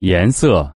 颜色